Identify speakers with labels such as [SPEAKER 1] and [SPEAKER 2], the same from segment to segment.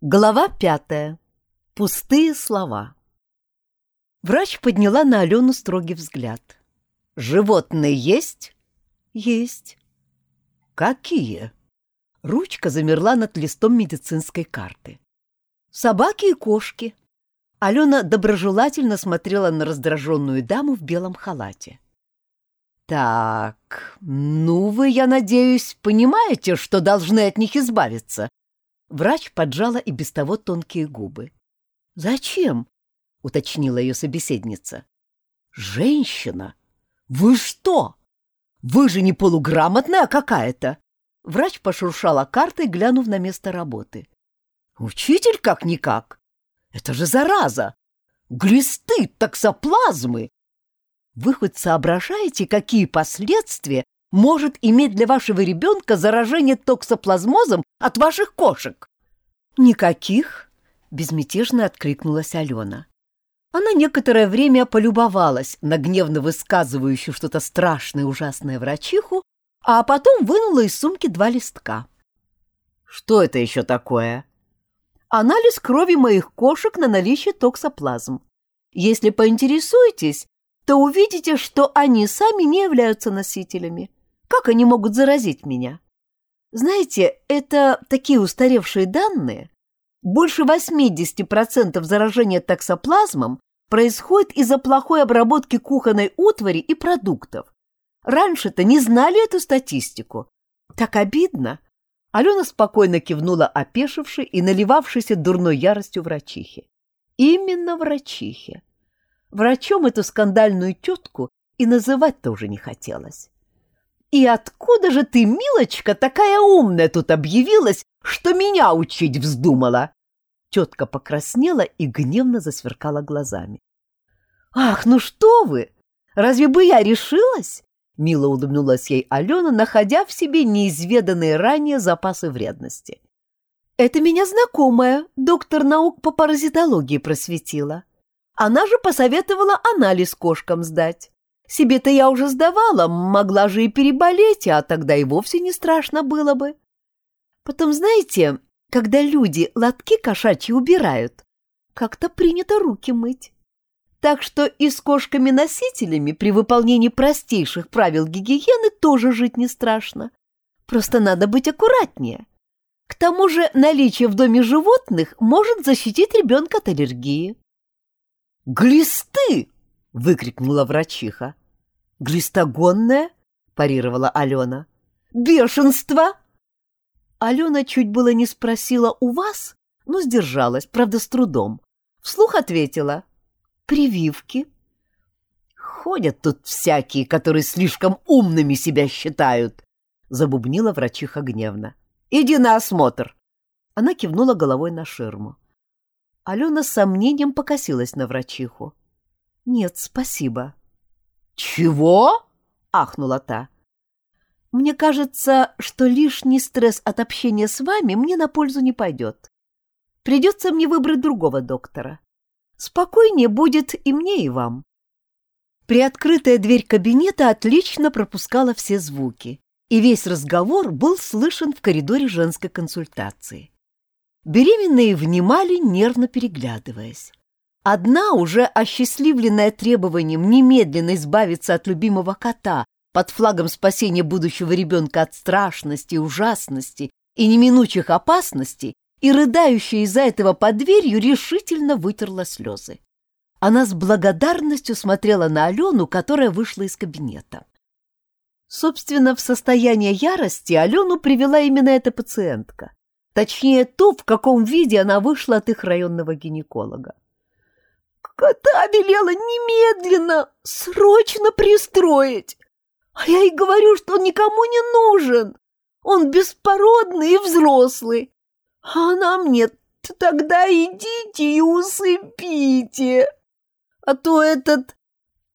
[SPEAKER 1] Глава пятая. Пустые слова. Врач подняла на Алену строгий взгляд. «Животные есть?» «Есть». «Какие?» Ручка замерла над листом медицинской карты. «Собаки и кошки». Алена доброжелательно смотрела на раздраженную даму в белом халате. «Так, ну вы, я надеюсь, понимаете, что должны от них избавиться?» Врач поджала и без того тонкие губы. «Зачем?» — уточнила ее собеседница. «Женщина? Вы что? Вы же не полуграмотная какая-то!» Врач пошуршала картой, глянув на место работы. «Учитель как-никак! Это же зараза! Глисты, таксоплазмы! Вы хоть соображаете, какие последствия может иметь для вашего ребенка заражение токсоплазмозом от ваших кошек? Никаких, безмятежно откликнулась Алена. Она некоторое время полюбовалась на гневно высказывающую что-то страшное и ужасное врачиху, а потом вынула из сумки два листка. «Что это еще такое?» «Анализ крови моих кошек на наличие токсоплазм. Если поинтересуетесь, то увидите, что они сами не являются носителями. Как они могут заразить меня? Знаете, это такие устаревшие данные. Больше 80% заражения токсоплазмом происходит из-за плохой обработки кухонной утвари и продуктов. Раньше-то не знали эту статистику. Так обидно. Алена спокойно кивнула опешившей и наливавшейся дурной яростью врачихе. Именно врачихе. Врачом эту скандальную тетку и называть-то уже не хотелось. «И откуда же ты, милочка, такая умная тут объявилась, что меня учить вздумала?» Тетка покраснела и гневно засверкала глазами. «Ах, ну что вы! Разве бы я решилась?» Мило улыбнулась ей Алена, находя в себе неизведанные ранее запасы вредности. «Это меня знакомая, доктор наук по паразитологии просветила. Она же посоветовала анализ кошкам сдать. Себе-то я уже сдавала, могла же и переболеть, а тогда и вовсе не страшно было бы. Потом, знаете, когда люди лотки кошачьи убирают, как-то принято руки мыть. Так что и с кошками-носителями при выполнении простейших правил гигиены тоже жить не страшно. Просто надо быть аккуратнее. К тому же наличие в доме животных может защитить ребенка от аллергии.
[SPEAKER 2] «Глисты!» — выкрикнула врачиха. «Глистогонная?» — парировала Алена.
[SPEAKER 1] «Бешенство!» Алена чуть было не спросила «у вас?», но сдержалась, правда, с трудом. Вслух ответила «прививки».
[SPEAKER 2] «Ходят тут всякие, которые слишком умными себя считают», — забубнила врачиха гневно. «Иди на осмотр». Она кивнула головой на ширму.
[SPEAKER 1] Алена с сомнением покосилась на врачиху. «Нет, спасибо».
[SPEAKER 2] «Чего?» — ахнула та.
[SPEAKER 1] «Мне кажется, что лишний стресс от общения с вами мне на пользу не пойдет. Придется мне выбрать другого доктора. Спокойнее будет и мне, и вам». Приоткрытая дверь кабинета отлично пропускала все звуки, и весь разговор был слышен в коридоре женской консультации. Беременные внимали, нервно переглядываясь. Одна, уже осчастливленная требованием немедленно избавиться от любимого кота под флагом спасения будущего ребенка от страшности, ужасности и неминучих опасностей, и рыдающая из-за этого под дверью решительно вытерла слезы. Она с благодарностью смотрела на Алену, которая вышла из кабинета. Собственно, в состояние ярости Алену привела именно эта пациентка. Точнее, то, в каком виде она вышла от их районного гинеколога.
[SPEAKER 3] «Кота велела немедленно, срочно пристроить. А я и говорю, что он никому не нужен. Он беспородный и взрослый. А она мне, тогда идите и усыпите. А то этот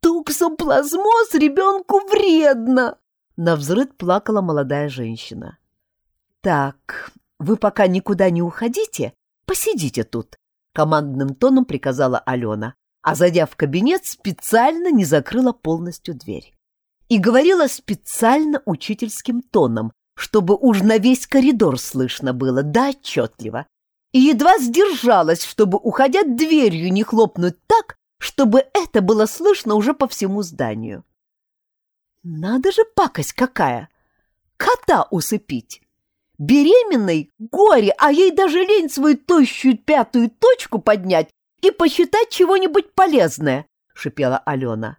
[SPEAKER 3] туксоплазмоз ребенку вредно.
[SPEAKER 1] Навзрыд плакала молодая женщина. Так, «Вы пока никуда не уходите, посидите тут», — командным тоном приказала Алена, а, зайдя в кабинет, специально не закрыла полностью дверь. И говорила специально учительским тоном, чтобы уж на весь коридор слышно было, да отчетливо. и едва сдержалась, чтобы, уходя дверью, не хлопнуть так, чтобы это было слышно уже по всему зданию. Надо же пакость какая! Кота усыпить! Беременной горе, а ей даже лень свою тощую пятую точку поднять и посчитать чего-нибудь полезное, — шипела Алена.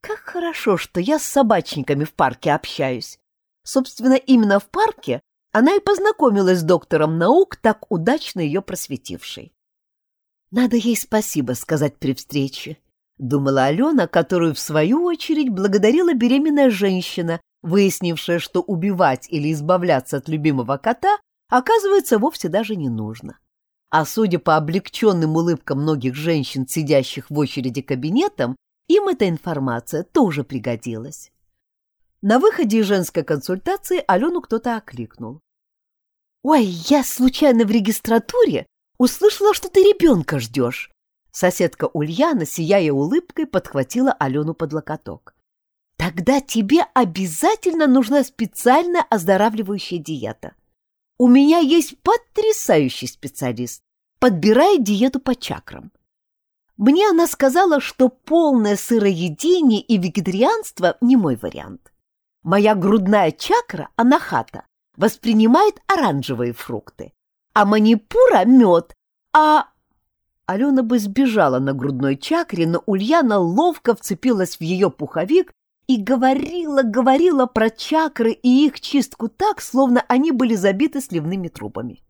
[SPEAKER 1] Как хорошо, что я с собачниками в парке общаюсь. Собственно, именно в парке она и познакомилась с доктором наук, так удачно ее просветившей. Надо ей спасибо сказать при встрече, думала Алена, которую, в свою очередь, благодарила беременная женщина, выяснившая, что убивать или избавляться от любимого кота, оказывается, вовсе даже не нужно. А судя по облегченным улыбкам многих женщин, сидящих в очереди кабинетам, им эта информация тоже пригодилась. На выходе из женской консультации Алену кто-то окликнул. «Ой, я случайно в регистратуре услышала, что ты ребенка ждешь!» Соседка Ульяна, сияя улыбкой, подхватила Алену под локоток. «Тогда тебе обязательно нужна специальная оздоравливающая диета. У меня есть потрясающий специалист, подбирает диету по чакрам. Мне она сказала, что полное сыроедение и вегетарианство не мой вариант. Моя грудная чакра, анахата, воспринимает оранжевые фрукты, а манипура — мед, а... Алена бы сбежала на грудной чакре, но Ульяна ловко вцепилась в ее пуховик и говорила, говорила про чакры и их чистку так, словно они были забиты сливными трубами.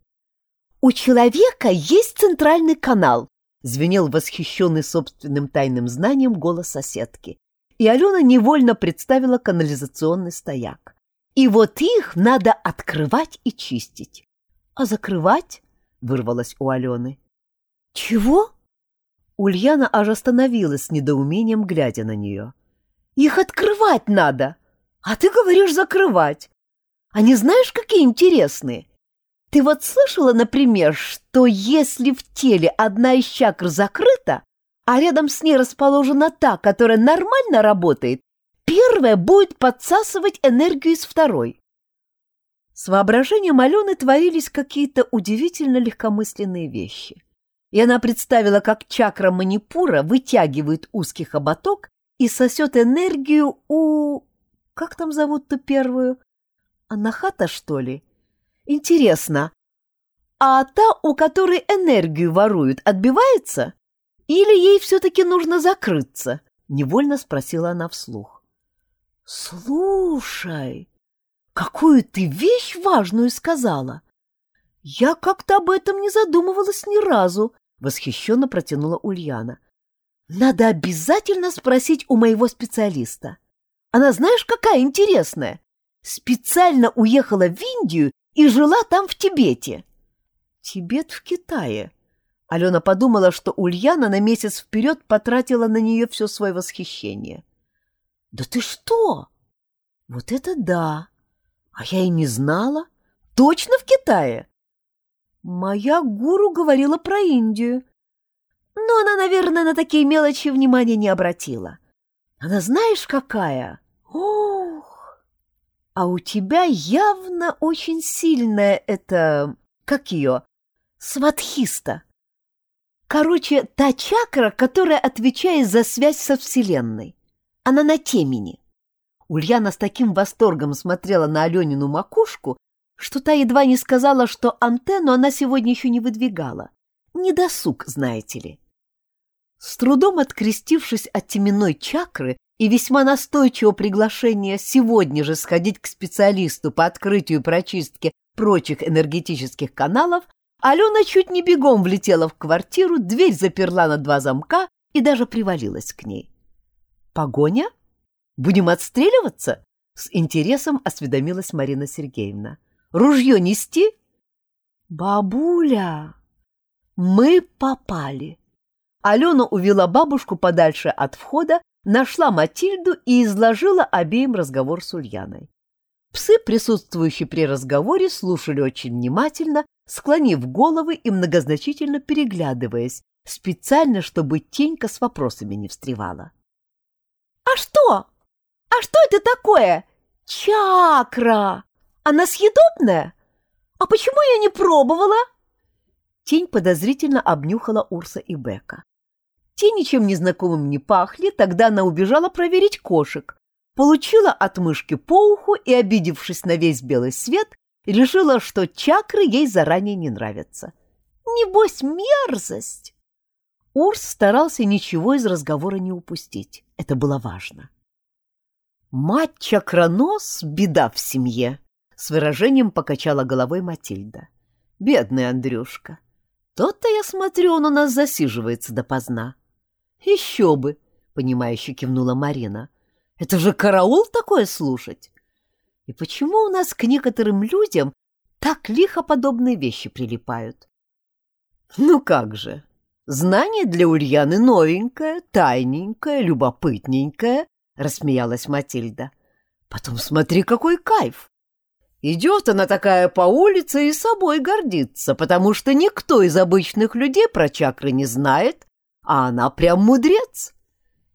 [SPEAKER 1] «У человека есть центральный канал», — звенел восхищенный собственным тайным знанием голос соседки. И Алена невольно представила канализационный стояк. И вот их надо открывать и чистить. А закрывать? Вырвалось у Алены. Чего? Ульяна аж остановилась с недоумением, глядя на нее. Их открывать надо, а ты говоришь закрывать. Они знаешь, какие интересные? Ты вот слышала, например, что если в теле одна из чакр закрыта, а рядом с ней расположена та, которая нормально работает, первая будет подсасывать энергию из второй. С воображением Алены творились какие-то удивительно легкомысленные вещи. И она представила, как чакра манипура вытягивает узкий хоботок и сосет энергию у... Как там зовут-то первую? Анахата, что ли? Интересно, а та, у которой энергию воруют, отбивается? Или ей все-таки нужно закрыться? Невольно спросила она вслух. «Слушай, какую ты вещь важную сказала! Я как-то об этом не задумывалась ни разу!» — восхищенно протянула Ульяна. «Надо обязательно спросить у моего специалиста. Она знаешь, какая интересная? Специально уехала в Индию и жила там в Тибете». «Тибет в Китае», Алена подумала, что Ульяна на месяц вперед потратила на нее все свое восхищение. Да ты что? Вот это да! А я и не знала. Точно в Китае? Моя гуру говорила про Индию. Но она, наверное, на такие мелочи внимания не обратила. Она знаешь, какая? Ох! А у тебя явно очень сильная это... Как ее? Сватхиста. Короче, та чакра, которая отвечает за связь со Вселенной. Она на темени. Ульяна с таким восторгом смотрела на Аленину макушку, что та едва не сказала, что антенну она сегодня еще не выдвигала. Не досуг, знаете ли. С трудом открестившись от теменной чакры и весьма настойчивого приглашения сегодня же сходить к специалисту по открытию и прочистке прочих энергетических каналов, Алена чуть не бегом влетела в квартиру, дверь заперла на два замка и даже привалилась к ней. Погоня? Будем отстреливаться? С интересом осведомилась Марина Сергеевна. Ружье нести? Бабуля, мы попали. Алена увела бабушку подальше от входа, нашла Матильду и изложила обеим разговор с Ульяной. Псы, присутствующие при разговоре, слушали очень внимательно, склонив головы и многозначительно переглядываясь, специально, чтобы Тенька с вопросами не встревала. «А что? А что это такое? Чакра! Она съедобная? А почему я не пробовала?»
[SPEAKER 2] Тень подозрительно обнюхала Урса и Бека. Те ничем не знакомым не пахли, тогда она убежала проверить кошек, получила от мышки по уху и, обидевшись на весь белый свет, решила, что чакры ей заранее не нравятся. Небось, мерзость! Урс старался ничего из разговора не упустить. Это было важно. «Мать чакронос — беда в семье», — с выражением покачала головой Матильда. «Бедный Андрюшка. Тот-то, я смотрю, он у нас засиживается допоздна». «Еще бы», — понимающе кивнула Марина. «Это же караул такое слушать!» «И почему у нас к некоторым людям так лихо подобные вещи прилипают?» «Ну как же! Знание для Ульяны новенькое, тайненькое, любопытненькое», — рассмеялась Матильда. «Потом смотри, какой кайф! Идет она такая по улице и собой гордится, потому что никто из обычных людей про чакры не знает, а она прям мудрец.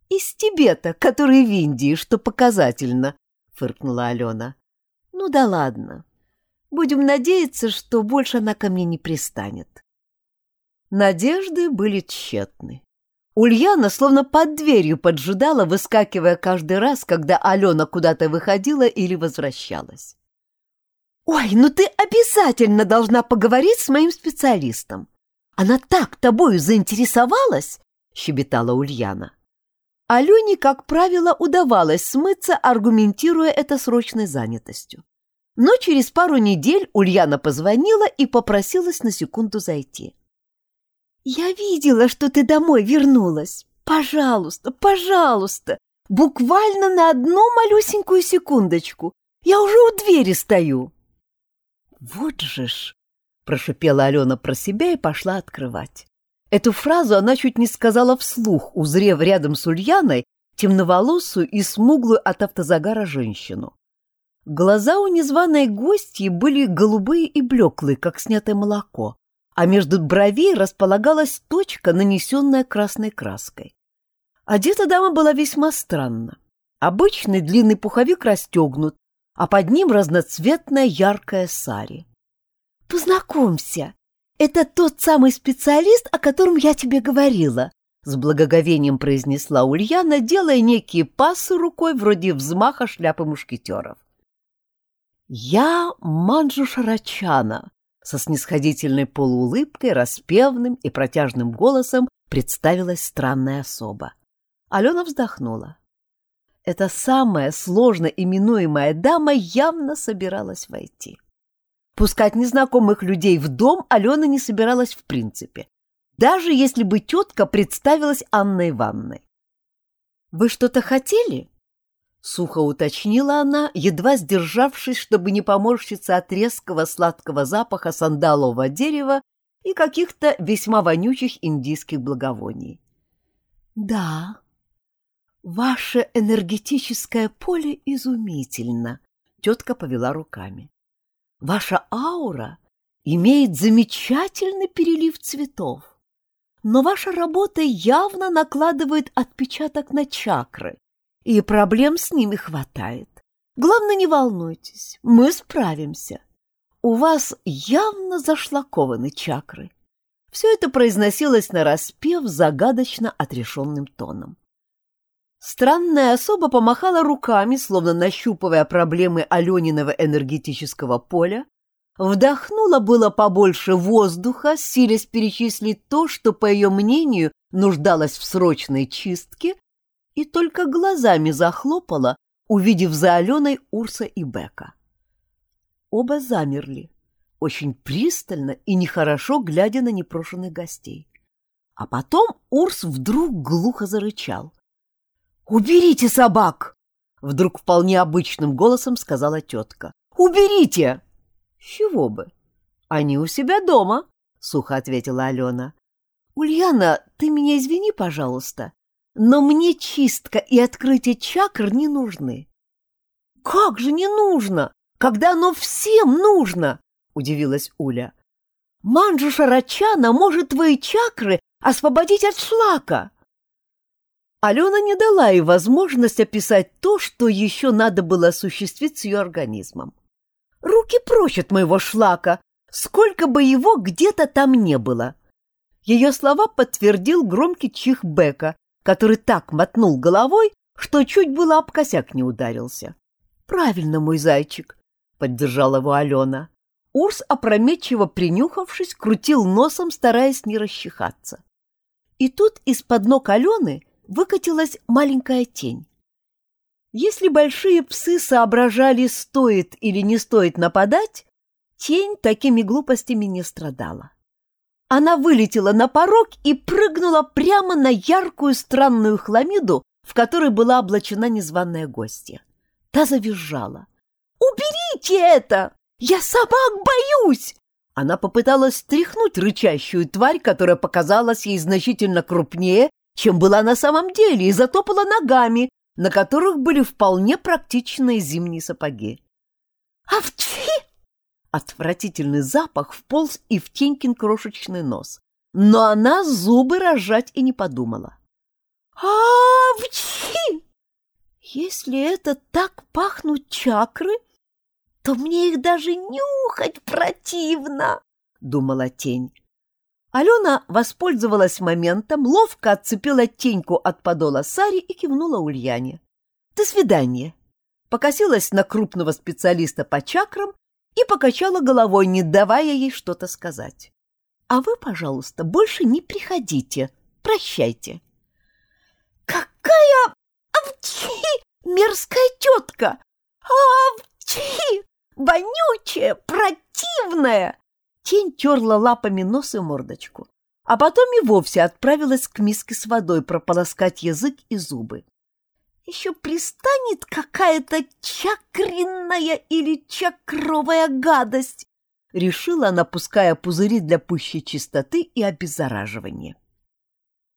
[SPEAKER 2] Из Тибета, который в Индии, что показательно, фыркнула Алена. Ну да ладно. Будем надеяться, что больше она ко мне не пристанет. Надежды были тщетны. Ульяна словно под дверью поджидала, выскакивая каждый раз, когда Алена куда-то выходила или возвращалась. «Ой, ну ты обязательно должна поговорить с моим специалистом. Она так тобою заинтересовалась!» — щебетала Ульяна. Алене, как правило, удавалось смыться, аргументируя это срочной занятостью. Но через пару недель Ульяна позвонила и попросилась на секунду зайти. «Я видела, что ты домой вернулась. Пожалуйста, пожалуйста, буквально на одну малюсенькую секундочку. Я уже у двери стою». «Вот же ж!» — прошипела Алена про себя и пошла открывать. Эту фразу она чуть не сказала вслух, узрев рядом с Ульяной темноволосую и смуглую от автозагара женщину. Глаза у незваной гости были голубые и блеклые, как снятое молоко, а между бровей располагалась точка, нанесенная красной краской. Одета дама была весьма странно. Обычный длинный пуховик расстегнут, а под ним разноцветная яркая сари. «Познакомься, это тот самый специалист, о котором я тебе говорила», с благоговением произнесла Ульяна, делая некие пасы рукой вроде взмаха шляпы мушкетеров. «Я Манджу Шарачана», со снисходительной полуулыбкой, распевным и протяжным голосом представилась странная особа. Алена вздохнула. Эта самая сложно именуемая дама явно собиралась войти. Пускать незнакомых людей в дом Алена не собиралась в принципе, даже если бы тетка представилась Анной Ивановной. «Вы что-то хотели?» — сухо уточнила она, едва сдержавшись, чтобы не поморщиться от резкого сладкого запаха сандалового дерева и каких-то весьма вонючих индийских благовоний. «Да», «Ваше энергетическое поле изумительно», — тетка повела руками. «Ваша аура имеет замечательный перелив цветов, но ваша работа явно накладывает отпечаток на чакры, и проблем с ними хватает. Главное, не волнуйтесь, мы справимся. У вас явно зашлакованы чакры». Все это произносилось нараспев загадочно отрешенным тоном. Странная особа помахала руками, словно нащупывая проблемы Алениного энергетического поля, вдохнула было побольше воздуха, силясь перечислить то, что, по ее мнению, нуждалось в срочной чистке, и только глазами захлопала, увидев за Аленой Урса и Бека. Оба замерли, очень пристально и нехорошо глядя на непрошенных гостей. А потом Урс вдруг глухо зарычал. «Уберите собак!» — вдруг вполне обычным голосом сказала тетка. «Уберите!» «Чего бы? Они у себя дома», — сухо ответила Алена. «Ульяна, ты меня извини, пожалуйста, но мне чистка и открытие чакр не нужны». «Как же не нужно, когда оно всем нужно?» — удивилась Уля. «Манджу Шарачана может твои чакры освободить от шлака». Алена не дала ей возможность описать то, что еще надо было осуществить с ее организмом. «Руки прочь от моего шлака!» — сколько бы его где-то там не было. Ее слова подтвердил громкий чих Бека, который так мотнул головой, что чуть было об косяк не ударился. «Правильно, мой зайчик», — поддержала его Алена. Урс, опрометчиво принюхавшись, крутил носом, стараясь не расчихаться. И тут из-под ног Алены выкатилась маленькая тень. Если большие псы соображали, стоит или не стоит нападать, тень такими глупостями не страдала. Она вылетела на порог и прыгнула прямо на яркую странную хламиду, в которой была облачена незваная гостья. Та завизжала. «Уберите это! Я собак боюсь!» Она попыталась стряхнуть рычащую тварь, которая показалась ей значительно крупнее, чем была на самом деле, и затопала ногами, на которых были вполне практичные зимние сапоги. «Авчи!» Отвратительный запах вполз и в Тенькин крошечный нос, но она зубы рожать и не подумала. «Авчи!» Если это так пахнут чакры, то мне их даже нюхать противно, — думала тень. Алена воспользовалась моментом, ловко отцепила теньку от подола Сари и кивнула Ульяне. «До свидания!» Покосилась на крупного специалиста по чакрам и покачала головой, не давая ей что-то сказать. «А вы, пожалуйста, больше не приходите. Прощайте». «Какая авчи мерзкая тетка! Авчи! вонючая, противная!» Тень терла лапами нос и мордочку, а потом и вовсе отправилась к миске с водой прополоскать язык и зубы. «Еще пристанет какая-то чакренная или чакровая гадость!» — решила она, пуская пузыри для пущей чистоты и обеззараживания.